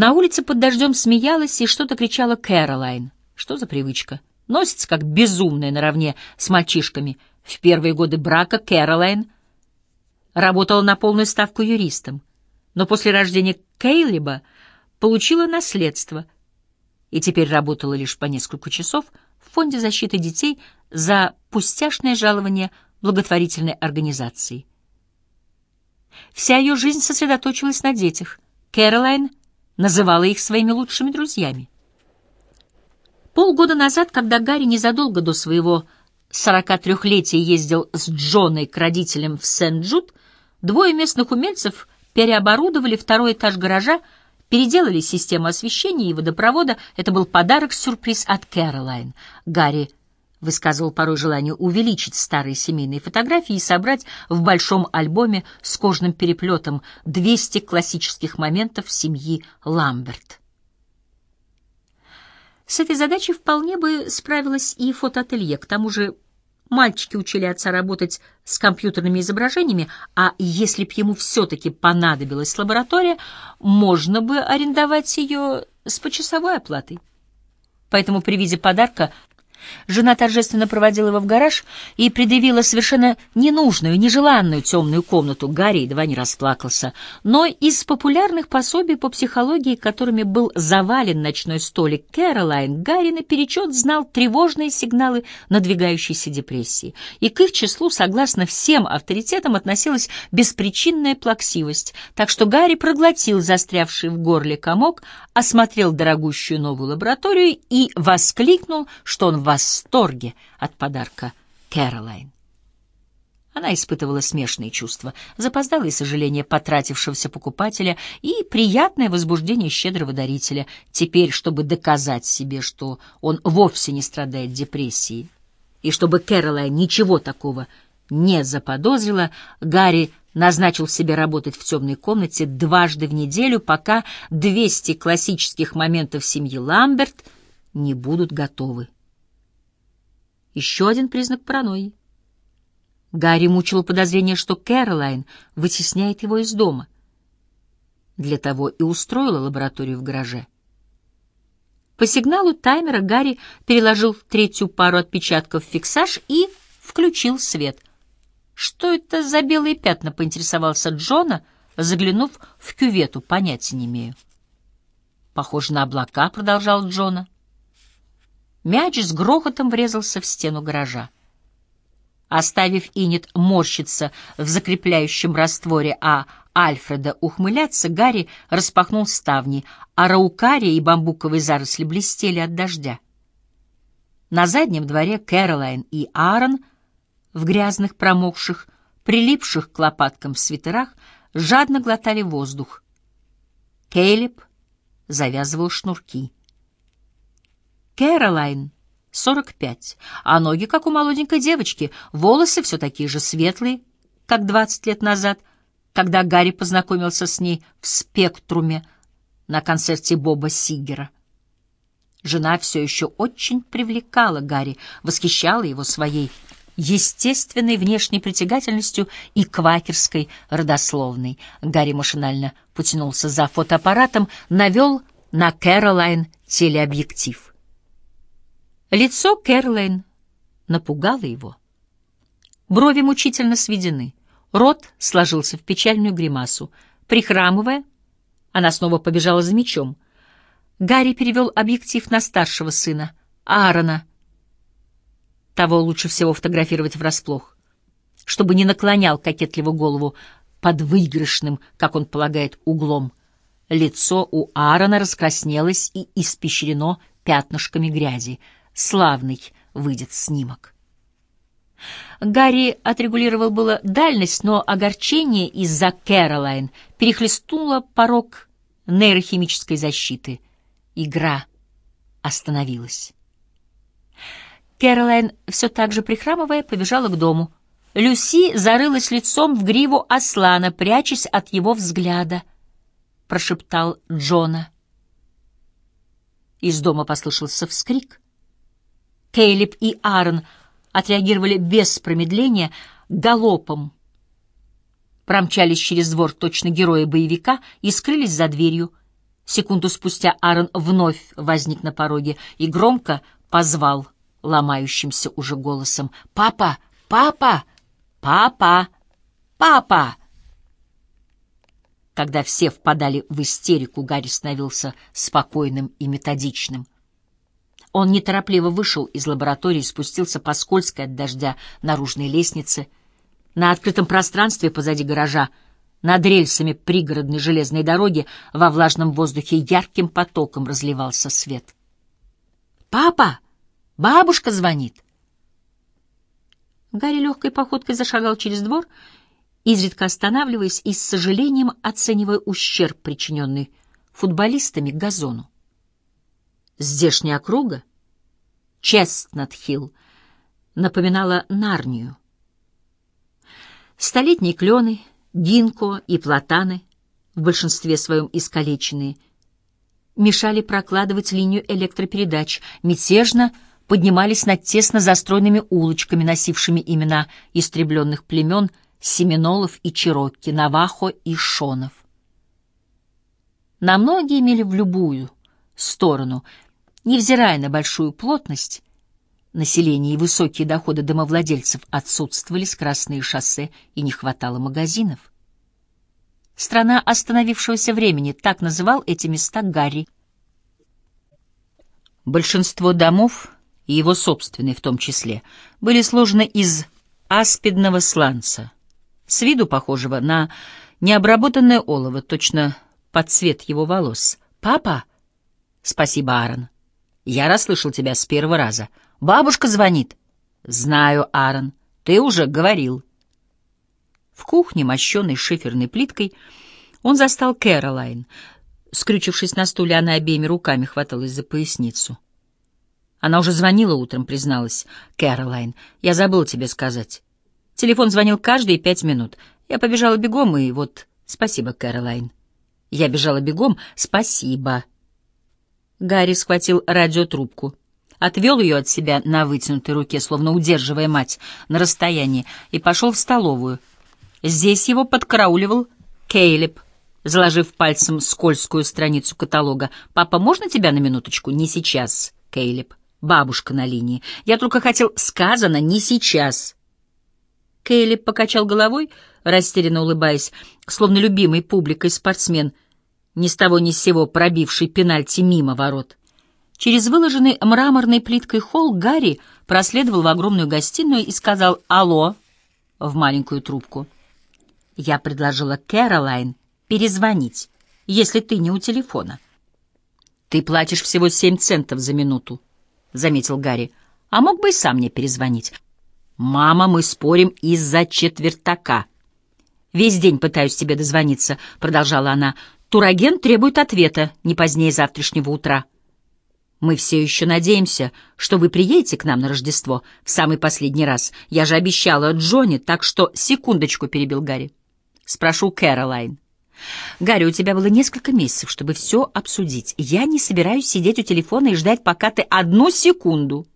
На улице под дождем смеялась и что-то кричала Кэролайн. Что за привычка? Носится как безумная наравне с мальчишками. В первые годы брака Кэролайн работала на полную ставку юристом, но после рождения Кейлиба получила наследство и теперь работала лишь по несколько часов в Фонде защиты детей за пустяшное жалование благотворительной организации. Вся ее жизнь сосредоточилась на детях. Кэролайн называла их своими лучшими друзьями. Полгода назад, когда Гарри незадолго до своего 43-летия ездил с Джоной к родителям в Сент-Джуд, двое местных умельцев переоборудовали второй этаж гаража, переделали систему освещения и водопровода. Это был подарок-сюрприз от Кэролайн. Гарри высказывал порой желание увеличить старые семейные фотографии и собрать в большом альбоме с кожным переплетом 200 классических моментов семьи Ламберт. С этой задачей вполне бы справилась и фотоателье, к тому же мальчики учили отца работать с компьютерными изображениями, а если б ему все-таки понадобилась лаборатория, можно бы арендовать ее с почасовой оплатой. Поэтому при виде подарка Жена торжественно проводила его в гараж и предъявила совершенно ненужную, нежеланную темную комнату. Гарри едва не расплакался. Но из популярных пособий по психологии, которыми был завален ночной столик Кэролайн, Гарри наперечет знал тревожные сигналы надвигающейся депрессии. И к их числу, согласно всем авторитетам, относилась беспричинная плаксивость. Так что Гарри проглотил застрявший в горле комок, осмотрел дорогущую новую лабораторию и воскликнул, что он в восторге от подарка Кэролайн. Она испытывала смешные чувства, запоздалое сожаление потратившегося покупателя и приятное возбуждение щедрого дарителя. Теперь, чтобы доказать себе, что он вовсе не страдает депрессией, и чтобы Кэролайн ничего такого не заподозрила, Гарри назначил себе работать в темной комнате дважды в неделю, пока 200 классических моментов семьи Ламберт не будут готовы. Еще один признак паранойи. Гарри мучило подозрение, что Кэролайн вытесняет его из дома. Для того и устроила лабораторию в гараже. По сигналу таймера Гарри переложил третью пару отпечатков в фиксаж и включил свет. «Что это за белые пятна?» — поинтересовался Джона, заглянув в кювету. «Понятия не имею». «Похоже на облака», — продолжал Джона. Мяч с грохотом врезался в стену гаража. Оставив Инет морщиться в закрепляющем растворе, а Альфреда ухмыляться, Гарри распахнул ставни, а раукария и бамбуковые заросли блестели от дождя. На заднем дворе Кэролайн и Аарон в грязных, промокших, прилипших к лопаткам свитерах жадно глотали воздух. Кейлип завязывал шнурки. Кэролайн, 45, а ноги, как у молоденькой девочки, волосы все такие же светлые, как 20 лет назад, когда Гарри познакомился с ней в «Спектруме» на концерте Боба Сигера. Жена все еще очень привлекала Гарри, восхищала его своей естественной внешней притягательностью и квакерской родословной. Гарри машинально потянулся за фотоаппаратом, навел на Кэролайн телеобъектив. Лицо Кэрлайн напугало его. Брови мучительно сведены, рот сложился в печальную гримасу. Прихрамывая, она снова побежала за мечом. Гарри перевел объектив на старшего сына, Аарона. Того лучше всего фотографировать врасплох, чтобы не наклонял кокетливо голову под выигрышным, как он полагает, углом. Лицо у Аарона раскраснелось и испещрено пятнышками грязи — славный выйдет снимок. Гарри отрегулировал было дальность, но огорчение из-за Кэролайн перехлестнуло порог нейрохимической защиты. Игра остановилась. Кэролайн, все так же прихрамывая, побежала к дому. Люси зарылась лицом в гриву Аслана, прячась от его взгляда, — прошептал Джона. Из дома послышался вскрик. Кейлип и Аарон отреагировали без промедления галопом. Промчались через двор точно герои боевика и скрылись за дверью. Секунду спустя Аарон вновь возник на пороге и громко позвал ломающимся уже голосом «Папа! Папа! Папа! Папа!» Когда все впадали в истерику, Гарри становился спокойным и методичным. Он неторопливо вышел из лаборатории, спустился по скользкой от дождя наружной лестнице. На открытом пространстве позади гаража, над рельсами пригородной железной дороги, во влажном воздухе ярким потоком разливался свет. «Папа! Бабушка звонит!» Гарри легкой походкой зашагал через двор, изредка останавливаясь и с сожалением оценивая ущерб, причиненный футболистами газону. Здешняя округа, Честнат-Хилл, напоминала Нарнию. Столетние клены, гинко и платаны, в большинстве своем искалеченные, мешали прокладывать линию электропередач, мятежно поднимались над тесно застроенными улочками, носившими имена истребленных племен Семенолов и Чирокки, Навахо и Шонов. На многие мили в любую сторону — Невзирая на большую плотность населения и высокие доходы домовладельцев, отсутствовали скоростные шоссе и не хватало магазинов. Страна остановившегося времени, так называл эти места Гарри. Большинство домов, и его собственные в том числе, были сложены из аспидного сланца, с виду похожего на необработанное олово, точно под цвет его волос. «Папа?» «Спасибо, Аарон». Я расслышал тебя с первого раза. Бабушка звонит. Знаю, Аарон. Ты уже говорил. В кухне, мощенной шиферной плиткой, он застал Кэролайн. Скрючившись на стуле, она обеими руками хваталась за поясницу. Она уже звонила утром, призналась. Кэролайн, я забыл тебе сказать. Телефон звонил каждые пять минут. Я побежала бегом, и вот... Спасибо, Кэролайн. Я бежала бегом. Спасибо. Гарри схватил радиотрубку, отвел ее от себя на вытянутой руке, словно удерживая мать на расстоянии, и пошел в столовую. Здесь его подкарауливал Кейлип, заложив пальцем скользкую страницу каталога. «Папа, можно тебя на минуточку?» «Не сейчас, Кейлип. Бабушка на линии. Я только хотел... Сказано, не сейчас». Кейлип покачал головой, растерянно улыбаясь, словно любимый публикой спортсмен — ни с того ни с сего пробивший пенальти мимо ворот. Через выложенный мраморной плиткой холл Гарри проследовал в огромную гостиную и сказал «Алло» в маленькую трубку. Я предложила Кэролайн перезвонить, если ты не у телефона. «Ты платишь всего семь центов за минуту», — заметил Гарри. «А мог бы и сам мне перезвонить». «Мама, мы спорим из-за четвертака». «Весь день пытаюсь тебе дозвониться», — продолжала она. Турагент требует ответа не позднее завтрашнего утра. Мы все еще надеемся, что вы приедете к нам на Рождество в самый последний раз. Я же обещала Джонни, так что секундочку перебил Гарри. Спрошу Кэролайн. Гарри, у тебя было несколько месяцев, чтобы все обсудить. Я не собираюсь сидеть у телефона и ждать, пока ты одну секунду